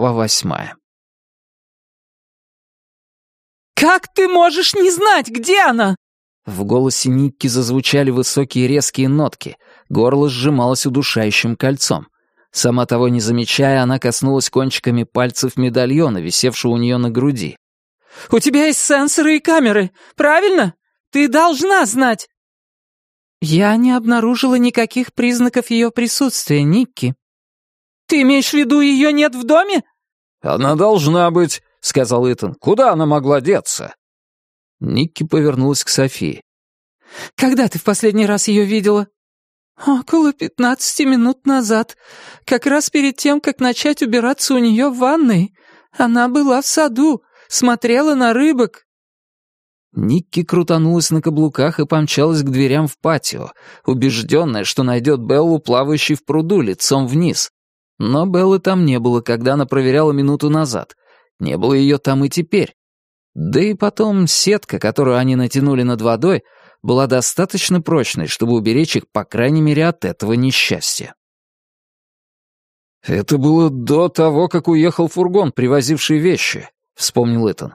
Глава восьмая «Как ты можешь не знать, где она?» В голосе Никки зазвучали высокие резкие нотки, горло сжималось удушающим кольцом. Сама того не замечая, она коснулась кончиками пальцев медальона, висевшего у нее на груди. «У тебя есть сенсоры и камеры, правильно? Ты должна знать!» «Я не обнаружила никаких признаков ее присутствия, Никки». «Ты имеешь в виду, ее нет в доме?» «Она должна быть», — сказал Итан. «Куда она могла деться?» Никки повернулась к Софии. «Когда ты в последний раз ее видела?» «Около пятнадцати минут назад, как раз перед тем, как начать убираться у нее в ванной. Она была в саду, смотрела на рыбок». Никки крутанулась на каблуках и помчалась к дверям в патио, убежденная, что найдет Беллу, плавающей в пруду, лицом вниз. Но Беллы там не было, когда она проверяла минуту назад. Не было ее там и теперь. Да и потом сетка, которую они натянули над водой, была достаточно прочной, чтобы уберечь их, по крайней мере, от этого несчастья. «Это было до того, как уехал фургон, привозивший вещи», — вспомнил Итан.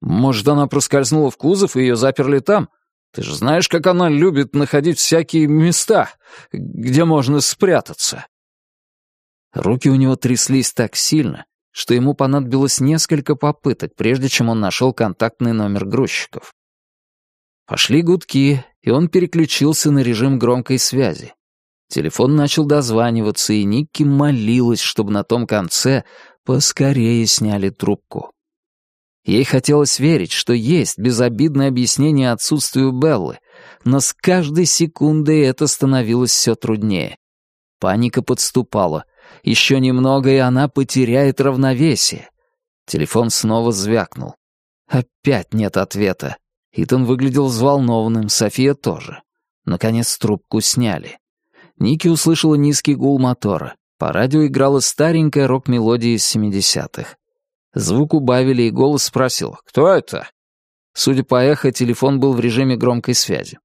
«Может, она проскользнула в кузов и ее заперли там? Ты же знаешь, как она любит находить всякие места, где можно спрятаться». Руки у него тряслись так сильно, что ему понадобилось несколько попыток, прежде чем он нашел контактный номер грузчиков. Пошли гудки, и он переключился на режим громкой связи. Телефон начал дозваниваться, и Никки молилась, чтобы на том конце поскорее сняли трубку. Ей хотелось верить, что есть безобидное объяснение отсутствию Беллы, но с каждой секундой это становилось все труднее. Паника подступала — еще немного, и она потеряет равновесие. Телефон снова звякнул. Опять нет ответа. Итан выглядел взволнованным, София тоже. Наконец трубку сняли. Ники услышала низкий гул мотора. По радио играла старенькая рок-мелодия из 70-х. Звук убавили, и голос спросил «Кто это?». Судя по эхо, телефон был в режиме громкой связи.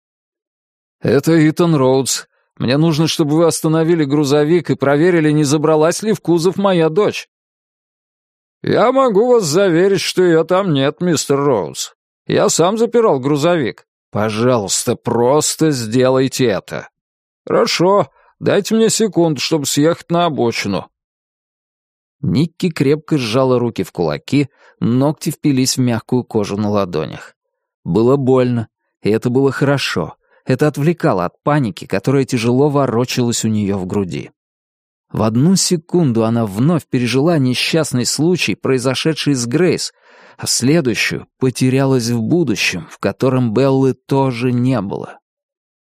«Это Итан Роудс. Мне нужно, чтобы вы остановили грузовик и проверили, не забралась ли в кузов моя дочь». «Я могу вас заверить, что ее там нет, мистер Роуз. Я сам запирал грузовик. Пожалуйста, просто сделайте это». «Хорошо, дайте мне секунду, чтобы съехать на обочину». Никки крепко сжала руки в кулаки, ногти впились в мягкую кожу на ладонях. Было больно, и это было хорошо. Это отвлекало от паники, которая тяжело ворочалась у нее в груди. В одну секунду она вновь пережила несчастный случай, произошедший с Грейс, а следующую потерялась в будущем, в котором Беллы тоже не было.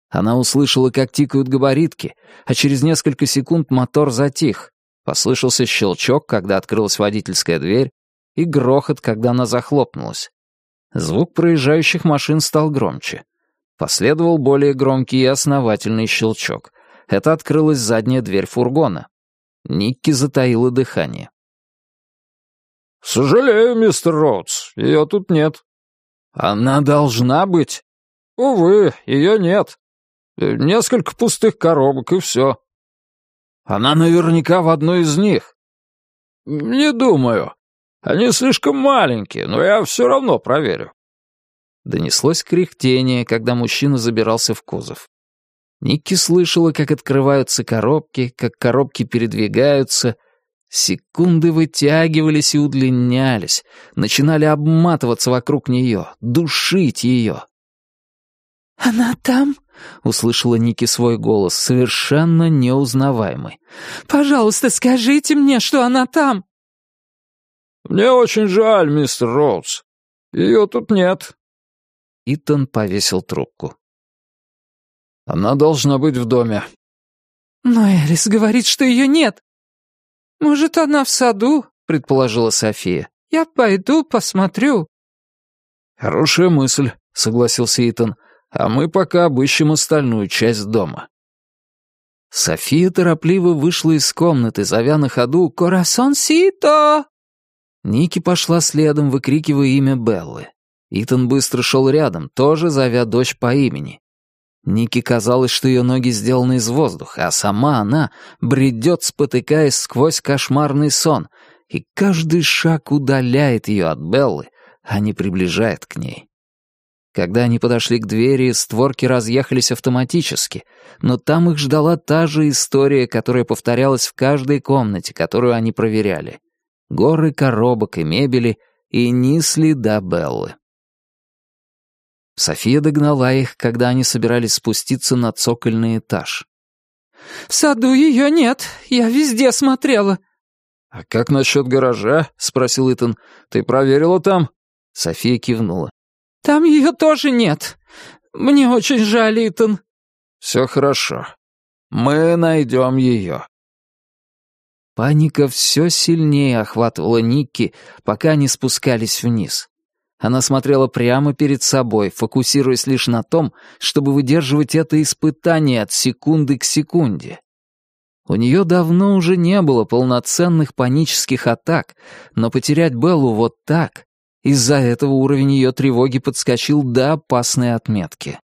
Она услышала, как тикают габаритки, а через несколько секунд мотор затих. Послышался щелчок, когда открылась водительская дверь, и грохот, когда она захлопнулась. Звук проезжающих машин стал громче. Последовал более громкий и основательный щелчок. Это открылась задняя дверь фургона. Никки затаила дыхание. «Сожалею, мистер Роудс, ее тут нет». «Она должна быть?» «Увы, ее нет. Несколько пустых коробок, и все». «Она наверняка в одной из них». «Не думаю. Они слишком маленькие, но я все равно проверю». Донеслось кряхтение, когда мужчина забирался в кузов. Никки слышала, как открываются коробки, как коробки передвигаются. Секунды вытягивались и удлинялись, начинали обматываться вокруг нее, душить ее. «Она там?» — услышала Ники свой голос, совершенно неузнаваемый. «Пожалуйста, скажите мне, что она там!» «Мне очень жаль, мистер Роудс. Ее тут нет. Итан повесил трубку. «Она должна быть в доме». «Но Элис говорит, что ее нет». «Может, она в саду?» — предположила София. «Я пойду посмотрю». «Хорошая мысль», — согласился Итан. «А мы пока обыщем остальную часть дома». София торопливо вышла из комнаты, зовя на ходу «Корасон Сито!». Ники пошла следом, выкрикивая имя Беллы. Итан быстро шел рядом, тоже зовя дочь по имени. Нике казалось, что ее ноги сделаны из воздуха, а сама она бредет, спотыкаясь сквозь кошмарный сон, и каждый шаг удаляет ее от Беллы, а не приближает к ней. Когда они подошли к двери, створки разъехались автоматически, но там их ждала та же история, которая повторялась в каждой комнате, которую они проверяли. Горы коробок и мебели, и ни следа Беллы. София догнала их, когда они собирались спуститься на цокольный этаж. «В саду ее нет, я везде смотрела». «А как насчет гаража?» — спросил Итан. «Ты проверила там?» София кивнула. «Там ее тоже нет. Мне очень жаль, Итан». «Все хорошо. Мы найдем ее». Паника все сильнее охватывала Никки, пока они спускались вниз. Она смотрела прямо перед собой, фокусируясь лишь на том, чтобы выдерживать это испытание от секунды к секунде. У нее давно уже не было полноценных панических атак, но потерять Беллу вот так из-за этого уровень ее тревоги подскочил до опасной отметки.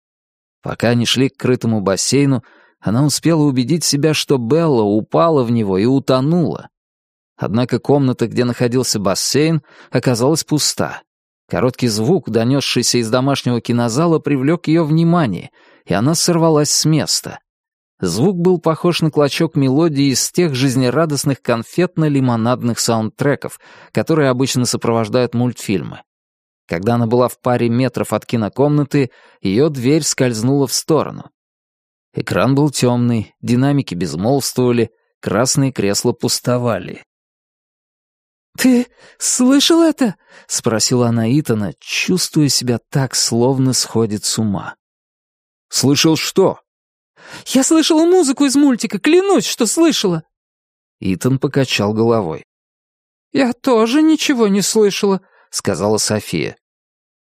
Пока они шли к крытому бассейну, она успела убедить себя, что Белла упала в него и утонула. Однако комната, где находился бассейн, оказалась пуста. Короткий звук, донесшийся из домашнего кинозала, привлек ее внимание, и она сорвалась с места. Звук был похож на клочок мелодии из тех жизнерадостных конфетно-лимонадных саундтреков, которые обычно сопровождают мультфильмы. Когда она была в паре метров от кинокомнаты, ее дверь скользнула в сторону. Экран был темный, динамики безмолвствовали, красные кресла пустовали. «Ты слышал это?» — спросила она Итана, чувствуя себя так, словно сходит с ума. «Слышал что?» Я слышала музыку из мультика, клянусь, что слышала!» Итан покачал головой. «Я тоже ничего не слышала», — сказала София.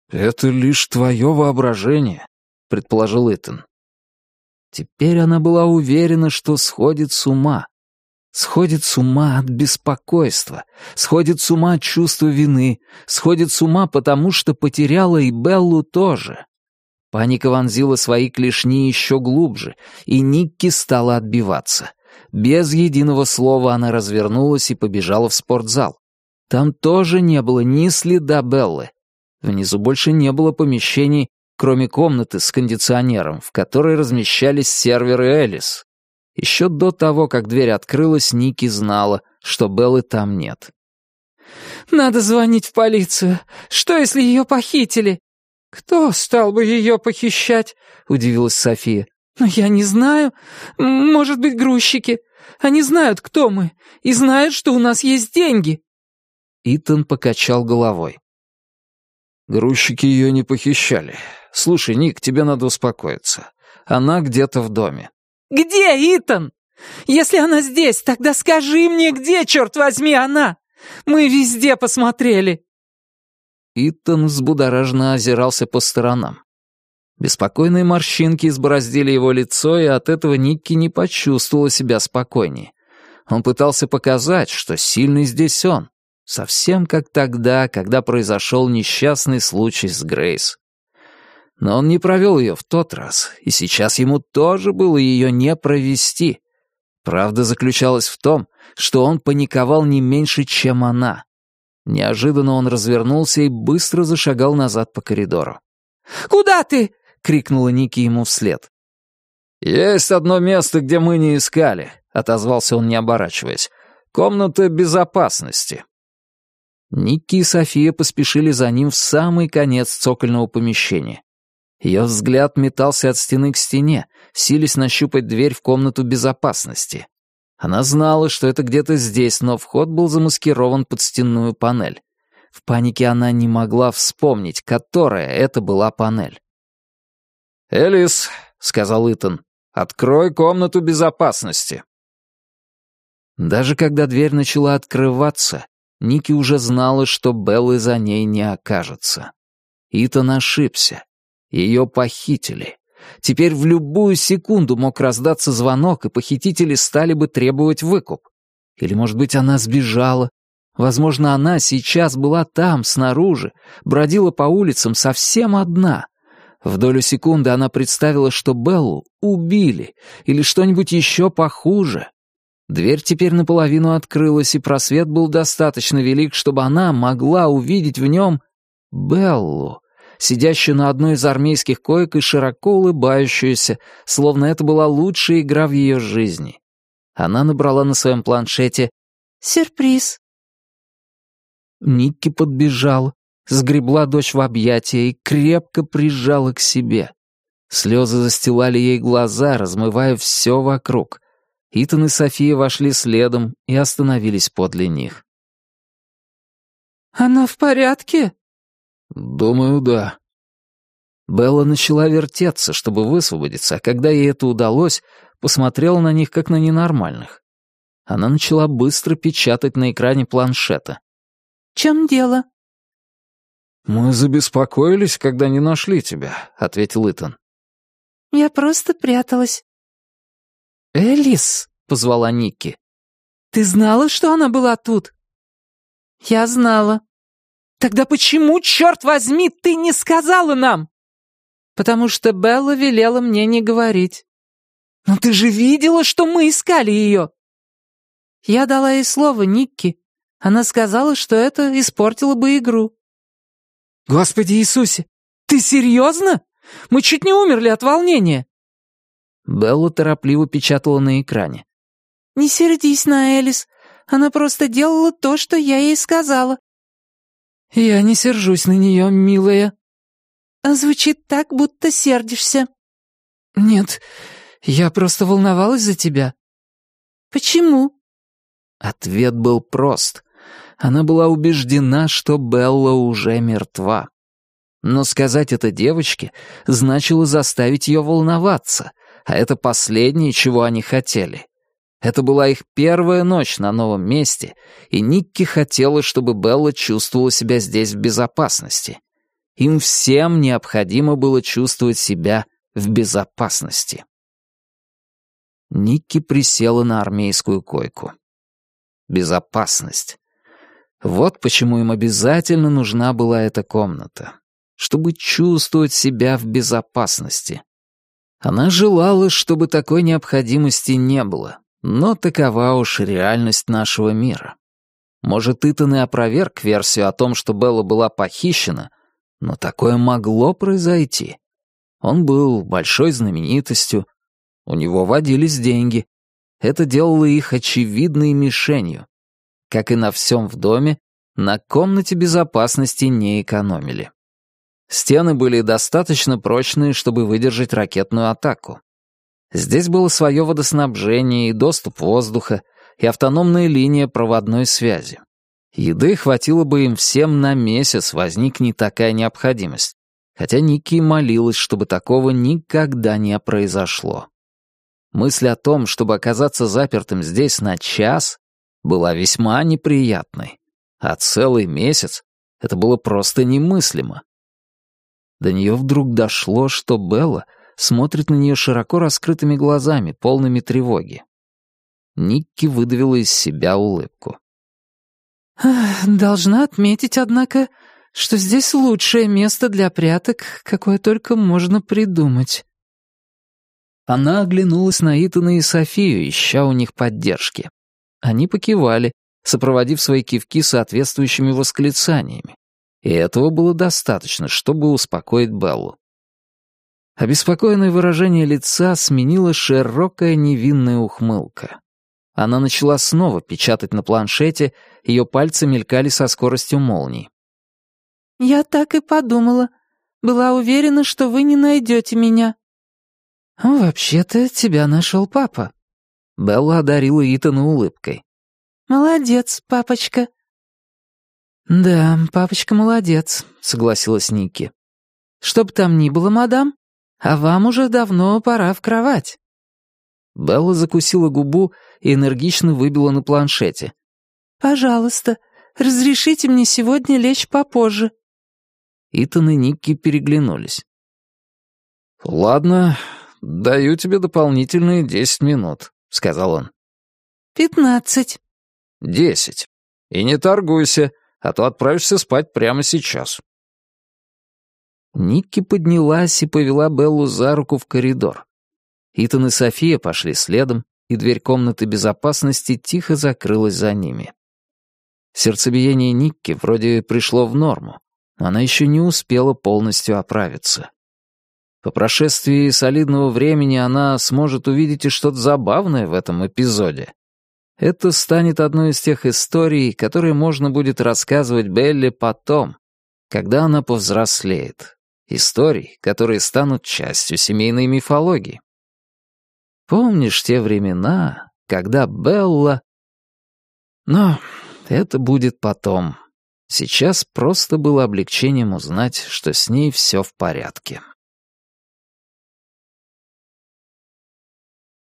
«Это лишь твое воображение», — предположил Итан. Теперь она была уверена, что сходит с ума. Сходит с ума от беспокойства, сходит с ума от чувства вины, сходит с ума потому, что потеряла и Беллу тоже. Паника вонзила свои клешни еще глубже, и Никки стала отбиваться. Без единого слова она развернулась и побежала в спортзал. Там тоже не было ни следа Беллы. Внизу больше не было помещений, кроме комнаты с кондиционером, в которой размещались серверы Элис. Еще до того, как дверь открылась, Ники знала, что Беллы там нет. «Надо звонить в полицию. Что, если ее похитили?» «Кто стал бы ее похищать?» — удивилась София. «Но я не знаю. Может быть, грузчики. Они знают, кто мы, и знают, что у нас есть деньги». Итан покачал головой. «Грузчики ее не похищали. Слушай, Ник, тебе надо успокоиться. Она где-то в доме». «Где, Итан? Если она здесь, тогда скажи мне, где, черт возьми, она? Мы везде посмотрели». Итан взбудораженно озирался по сторонам. Беспокойные морщинки избороздили его лицо, и от этого Никки не почувствовала себя спокойнее. Он пытался показать, что сильный здесь он, совсем как тогда, когда произошел несчастный случай с Грейс. Но он не провел ее в тот раз, и сейчас ему тоже было ее не провести. Правда заключалась в том, что он паниковал не меньше, чем она. Неожиданно он развернулся и быстро зашагал назад по коридору. «Куда ты?» — крикнула Ники ему вслед. «Есть одно место, где мы не искали», — отозвался он, не оборачиваясь. «Комната безопасности». Ники и София поспешили за ним в самый конец цокольного помещения. Ее взгляд метался от стены к стене, силясь нащупать дверь в комнату безопасности. Она знала, что это где-то здесь, но вход был замаскирован под стенную панель. В панике она не могла вспомнить, которая это была панель. «Элис», — сказал Итан, — «открой комнату безопасности». Даже когда дверь начала открываться, Ники уже знала, что Беллы за ней не окажется. Итан ошибся. Ее похитили. Теперь в любую секунду мог раздаться звонок, и похитители стали бы требовать выкуп. Или, может быть, она сбежала. Возможно, она сейчас была там, снаружи, бродила по улицам совсем одна. В долю секунды она представила, что Беллу убили или что-нибудь еще похуже. Дверь теперь наполовину открылась, и просвет был достаточно велик, чтобы она могла увидеть в нем Беллу, сидящую на одной из армейских коек и широко улыбающуюся, словно это была лучшая игра в ее жизни. Она набрала на своем планшете «Сюрприз». Никки подбежала, сгребла дочь в объятия и крепко прижала к себе. Слезы застилали ей глаза, размывая все вокруг. Итан и София вошли следом и остановились подле них. «Она в порядке?» «Думаю, да». Белла начала вертеться, чтобы высвободиться, а когда ей это удалось, посмотрела на них как на ненормальных. Она начала быстро печатать на экране планшета. «В чем дело?» «Мы забеспокоились, когда не нашли тебя», — ответил Итан. «Я просто пряталась». «Элис», — позвала Никки. «Ты знала, что она была тут?» «Я знала». «Тогда почему, черт возьми, ты не сказала нам?» «Потому что Белла велела мне не говорить». «Но ты же видела, что мы искали ее!» «Я дала ей слово, Никки. Она сказала, что это испортило бы игру». «Господи Иисусе, ты серьезно? Мы чуть не умерли от волнения!» Белла торопливо печатала на экране. «Не сердись на Элис. Она просто делала то, что я ей сказала». «Я не сержусь на нее, милая». «Звучит так, будто сердишься». «Нет, я просто волновалась за тебя». «Почему?» Ответ был прост. Она была убеждена, что Белла уже мертва. Но сказать это девочке значило заставить ее волноваться, а это последнее, чего они хотели. Это была их первая ночь на новом месте, и Никки хотела, чтобы Белла чувствовала себя здесь в безопасности. Им всем необходимо было чувствовать себя в безопасности. Никки присела на армейскую койку. Безопасность. Вот почему им обязательно нужна была эта комната. Чтобы чувствовать себя в безопасности. Она желала, чтобы такой необходимости не было, но такова уж реальность нашего мира. Может, Итан и опроверг версию о том, что Белла была похищена, но такое могло произойти. Он был большой знаменитостью, у него водились деньги. Это делало их очевидной мишенью. Как и на всем в доме, на комнате безопасности не экономили. Стены были достаточно прочные, чтобы выдержать ракетную атаку. Здесь было свое водоснабжение и доступ воздуха, и автономная линия проводной связи. Еды хватило бы им всем на месяц, возникнет такая необходимость. Хотя Ники молилась, чтобы такого никогда не произошло. Мысль о том, чтобы оказаться запертым здесь на час, была весьма неприятной. А целый месяц — это было просто немыслимо. До нее вдруг дошло, что Белла смотрит на нее широко раскрытыми глазами, полными тревоги. Никки выдавила из себя улыбку. «Должна отметить, однако, что здесь лучшее место для пряток, какое только можно придумать». Она оглянулась на Итана и Софию, ища у них поддержки. Они покивали, сопроводив свои кивки соответствующими восклицаниями. И этого было достаточно, чтобы успокоить Беллу. Обеспокоенное выражение лица сменила широкая невинная ухмылка. Она начала снова печатать на планшете, ее пальцы мелькали со скоростью молний. «Я так и подумала. Была уверена, что вы не найдете меня». «Вообще-то тебя нашел папа». Белла одарила Итана улыбкой. «Молодец, папочка». «Да, папочка молодец», — согласилась Ники. «Что бы там ни было, мадам, а вам уже давно пора в кровать». Белла закусила губу и энергично выбила на планшете. «Пожалуйста, разрешите мне сегодня лечь попозже». Итан и Никки переглянулись. «Ладно, даю тебе дополнительные десять минут», — сказал он. «Пятнадцать». «Десять». И не торгуйся, а то отправишься спать прямо сейчас». Никки поднялась и повела Беллу за руку в коридор. Итан и София пошли следом, и дверь комнаты безопасности тихо закрылась за ними. Сердцебиение Никки вроде пришло в норму, но она еще не успела полностью оправиться. По прошествии солидного времени она сможет увидеть и что-то забавное в этом эпизоде. Это станет одной из тех историй, которые можно будет рассказывать Белле потом, когда она повзрослеет. Историй, которые станут частью семейной мифологии. Помнишь те времена, когда Белла... Но это будет потом. Сейчас просто было облегчением узнать, что с ней все в порядке.